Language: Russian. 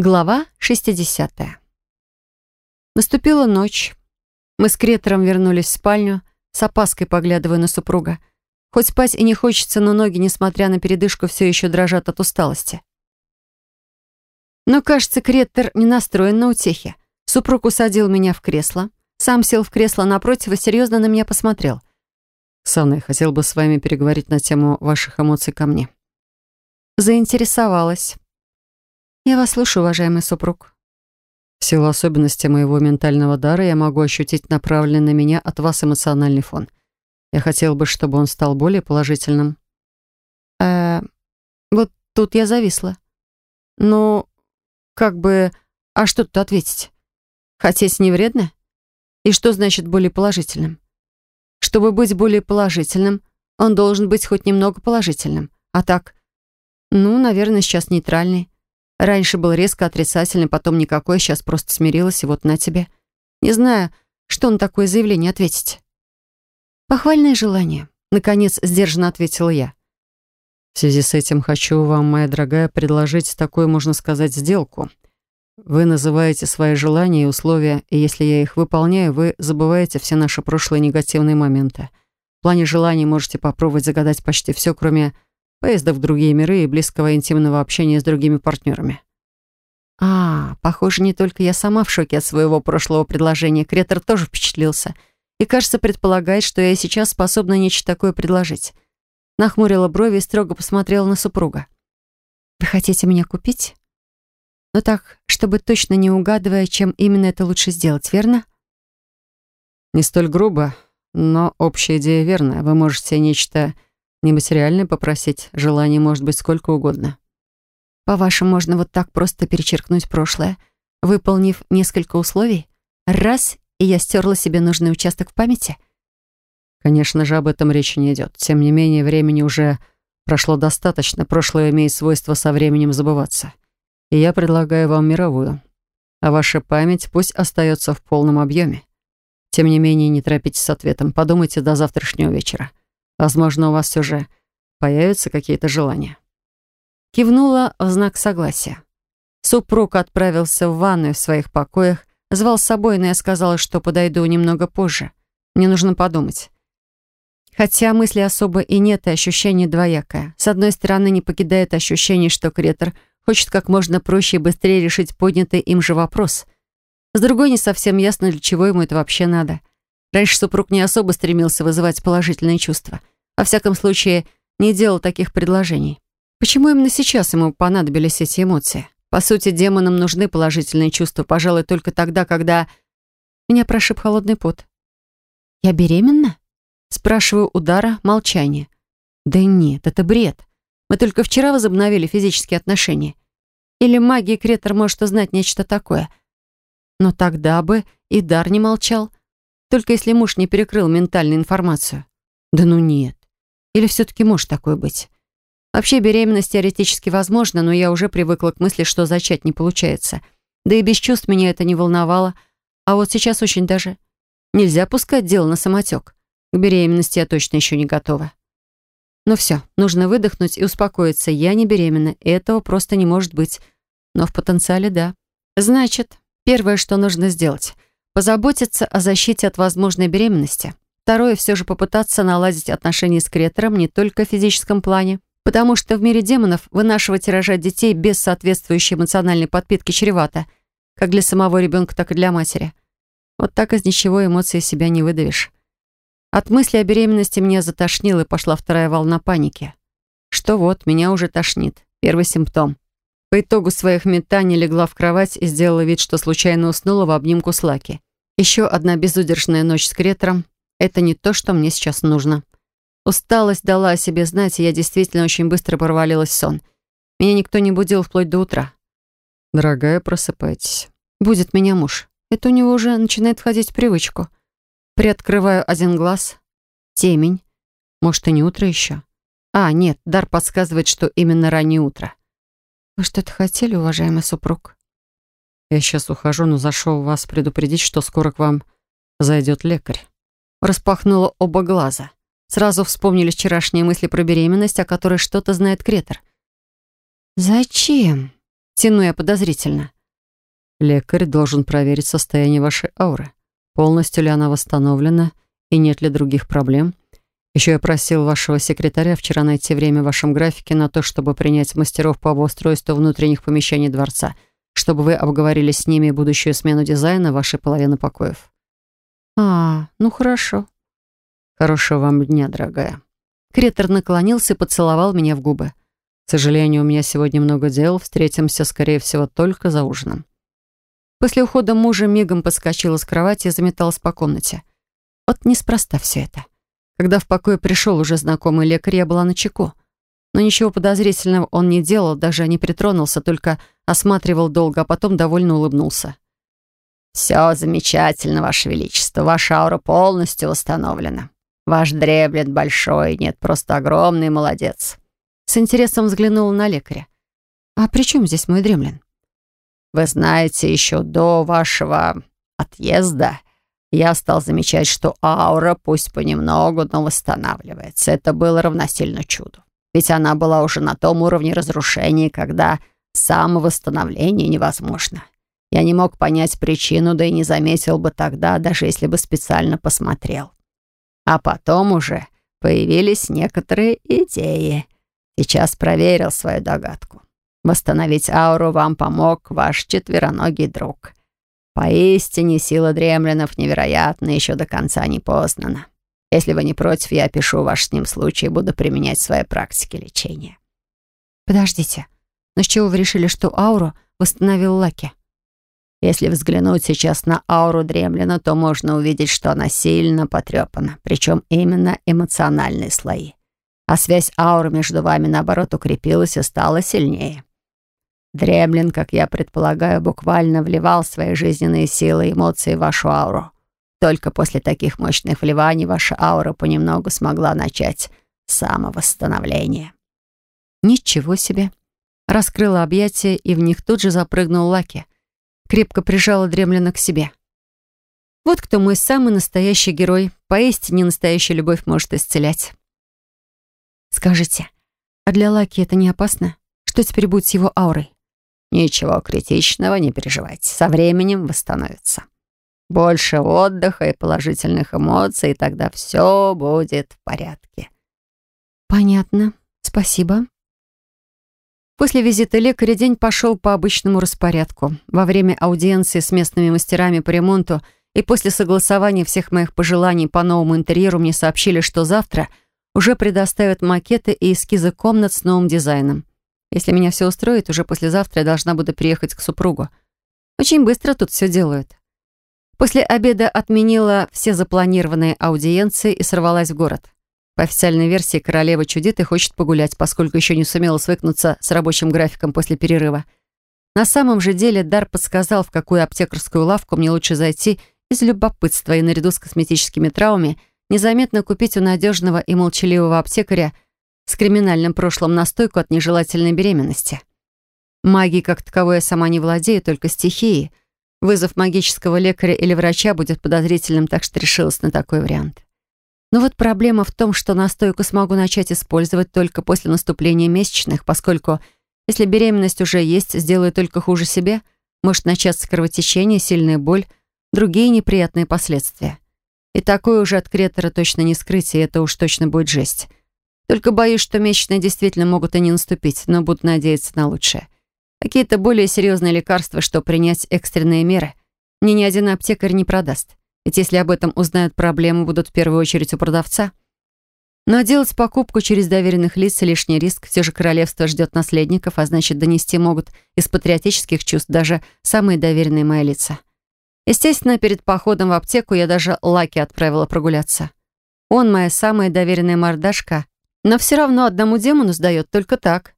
Глава 60. Наступила ночь. Мы с Кретором вернулись в спальню, с опаской поглядывая на супруга. Хоть спать и не хочется, но ноги, несмотря на передышку, все еще дрожат от усталости. Но, кажется, Кретор не настроен на утехи. Супруг усадил меня в кресло, сам сел в кресло напротив и серьезно на меня посмотрел. «Санна, я хотел бы с вами переговорить на тему ваших эмоций ко мне». Заинтересовалась. «Я вас слушаю, уважаемый супруг». В силу особенностей моего ментального дара я могу ощутить направленный на меня от вас эмоциональный фон. Я хотел бы, чтобы он стал более положительным. Э, вот тут я зависла. Ну, как бы, а что тут ответить? Хотеть не вредно? И что значит более положительным? Чтобы быть более положительным, он должен быть хоть немного положительным. А так, ну, наверное, сейчас нейтральный. Раньше был резко отрицательный, потом никакой, сейчас просто смирилась, и вот на тебе. Не знаю, что на такое заявление ответить. Похвальное желание. Наконец, сдержанно ответила я. В связи с этим хочу вам, моя дорогая, предложить такую, можно сказать, сделку. Вы называете свои желания и условия, и если я их выполняю, вы забываете все наши прошлые негативные моменты. В плане желаний можете попробовать загадать почти все, кроме поездов в другие миры и близкого интимного общения с другими партнерами. А, похоже, не только я сама в шоке от своего прошлого предложения. Кретор тоже впечатлился. И, кажется, предполагает, что я сейчас способна нечто такое предложить. Нахмурила брови и строго посмотрела на супруга. «Вы хотите меня купить?» «Ну так, чтобы точно не угадывая, чем именно это лучше сделать, верно?» «Не столь грубо, но общая идея верная. Вы можете нечто Нематериальное попросить, желание может быть сколько угодно. По-вашему, можно вот так просто перечеркнуть прошлое, выполнив несколько условий? Раз, и я стерла себе нужный участок в памяти? Конечно же, об этом речи не идет. Тем не менее, времени уже прошло достаточно. Прошлое имеет свойство со временем забываться. И я предлагаю вам мировую. А ваша память пусть остается в полном объеме. Тем не менее, не торопитесь с ответом. Подумайте до завтрашнего вечера. Возможно, у вас все же появятся какие-то желания». Кивнула в знак согласия. Супруг отправился в ванную в своих покоях, звал с собой, но я сказала, что подойду немного позже. Мне нужно подумать. Хотя мысли особо и нет, и ощущение двоякое. С одной стороны, не покидает ощущение, что Кретор хочет как можно проще и быстрее решить поднятый им же вопрос. С другой, не совсем ясно, для чего ему это вообще надо. Раньше супруг не особо стремился вызывать положительные чувства. Во всяком случае, не делал таких предложений. Почему именно сейчас ему понадобились эти эмоции? По сути, демонам нужны положительные чувства, пожалуй, только тогда, когда... Меня прошиб холодный пот. «Я беременна?» Спрашиваю удара, молчание. «Да нет, это бред. Мы только вчера возобновили физические отношения. Или магия Кретор может узнать нечто такое. Но тогда бы и Дар не молчал. Только если муж не перекрыл ментальную информацию. Да ну нет. Или все-таки может такое быть? Вообще беременность теоретически возможна, но я уже привыкла к мысли, что зачать не получается. Да и без чувств меня это не волновало. А вот сейчас очень даже. Нельзя пускать дело на самотек. К беременности я точно еще не готова. Ну все, нужно выдохнуть и успокоиться. Я не беременна, этого просто не может быть. Но в потенциале да. Значит, первое, что нужно сделать — позаботиться о защите от возможной беременности. Второе, все же попытаться наладить отношения с Кретором не только в физическом плане, потому что в мире демонов вынашивать и рожать детей без соответствующей эмоциональной подпитки чревато, как для самого ребенка, так и для матери. Вот так из ничего эмоций себя не выдавишь. От мысли о беременности меня затошнило, и пошла вторая волна паники. Что вот, меня уже тошнит. Первый симптом. По итогу своих метаний легла в кровать и сделала вид, что случайно уснула в обнимку с Лаки. Еще одна безудержная ночь с Кретором — это не то, что мне сейчас нужно. Усталость дала о себе знать, и я действительно очень быстро провалилась в сон. Меня никто не будил вплоть до утра. «Дорогая, просыпайтесь». Будет меня муж. Это у него уже начинает входить в привычку. Приоткрываю один глаз. Темень. Может, и не утро еще? А, нет, дар подсказывает, что именно раннее утро. Вы что-то хотели, уважаемый супруг? Я сейчас ухожу, но зашел вас предупредить, что скоро к вам зайдет лекарь. Распахнула оба глаза. Сразу вспомнили вчерашние мысли про беременность, о которой что-то знает Кретор. «Зачем?» — Тяну я подозрительно. Лекарь должен проверить состояние вашей ауры. Полностью ли она восстановлена и нет ли других проблем. Еще я просил вашего секретаря вчера найти время в вашем графике на то, чтобы принять мастеров по обустройству внутренних помещений дворца, чтобы вы обговорили с ними будущую смену дизайна вашей половины покоев. А, ну хорошо. Хорошего вам дня, дорогая. Кретор наклонился и поцеловал меня в губы. К сожалению, у меня сегодня много дел. Встретимся, скорее всего, только за ужином. После ухода мужа мигом подскочила с кровати и заметалась по комнате. Вот неспроста все это. Когда в покое пришел уже знакомый лекарь, я была на чеку. Но ничего подозрительного он не делал, даже не притронулся, только осматривал долго, а потом довольно улыбнулся. «Все замечательно, Ваше Величество. Ваша аура полностью восстановлена. Ваш дреблет большой, нет, просто огромный молодец». С интересом взглянула на лекаря. «А при чем здесь мой дремлин?» «Вы знаете, еще до вашего отъезда я стал замечать, что аура, пусть понемногу, но восстанавливается. Это было равносильно чуду. Ведь она была уже на том уровне разрушения, когда самовосстановление невозможно. Я не мог понять причину, да и не заметил бы тогда, даже если бы специально посмотрел. А потом уже появились некоторые идеи. Сейчас проверил свою догадку. Восстановить ауру вам помог ваш четвероногий друг. Поистине сила дремлинов невероятна, еще до конца не познана. Если вы не против, я опишу ваш с ним случай и буду применять в своей практике лечения. Подождите, но с чего вы решили, что ауру восстановил Лаки? Если взглянуть сейчас на ауру дремлина, то можно увидеть, что она сильно потрепана, причем именно эмоциональные слои. А связь ауры между вами, наоборот, укрепилась и стала сильнее. Дремлин, как я предполагаю, буквально вливал свои жизненные силы и эмоции в вашу ауру. Только после таких мощных вливаний ваша аура понемногу смогла начать самовосстановление. Ничего себе. Раскрыла объятия, и в них тут же запрыгнул Лаки. Крепко прижала Дремлина к себе. Вот кто мой самый настоящий герой. Поистине настоящая любовь может исцелять. Скажите, а для Лаки это не опасно? Что теперь будет с его аурой? Ничего критичного, не переживайте. Со временем восстановится. Больше отдыха и положительных эмоций, и тогда все будет в порядке. Понятно. Спасибо. После визита лекаря день пошел по обычному распорядку. Во время аудиенции с местными мастерами по ремонту и после согласования всех моих пожеланий по новому интерьеру мне сообщили, что завтра уже предоставят макеты и эскизы комнат с новым дизайном. Если меня все устроит, уже послезавтра я должна буду приехать к супругу. Очень быстро тут все делают. После обеда отменила все запланированные аудиенции и сорвалась в город. По официальной версии, королева чудит и хочет погулять, поскольку еще не сумела свыкнуться с рабочим графиком после перерыва. На самом же деле Дар подсказал, в какую аптекарскую лавку мне лучше зайти из любопытства и наряду с косметическими травмами незаметно купить у надежного и молчаливого аптекаря – с криминальным прошлым настойку от нежелательной беременности. Магией как таковой я сама не владею, только стихией. Вызов магического лекаря или врача будет подозрительным, так что решилась на такой вариант. Но вот проблема в том, что настойку смогу начать использовать только после наступления месячных, поскольку если беременность уже есть, сделаю только хуже себе, может начаться кровотечение, сильная боль, другие неприятные последствия. И такое уже от кретора точно не скрыть, и это уж точно будет жесть. Только боюсь, что месячные действительно могут и не наступить, но буду надеяться на лучшее. Какие-то более серьезные лекарства, что принять экстренные меры, мне ни один аптекарь не продаст. Ведь если об этом узнают, проблемы будут в первую очередь у продавца. Но делать покупку через доверенных лиц — лишний риск. Все же королевство ждет наследников, а значит, донести могут из патриотических чувств даже самые доверенные мои лица. Естественно, перед походом в аптеку я даже Лаки отправила прогуляться. Он моя самая доверенная мордашка, но все равно одному демону сдает только так.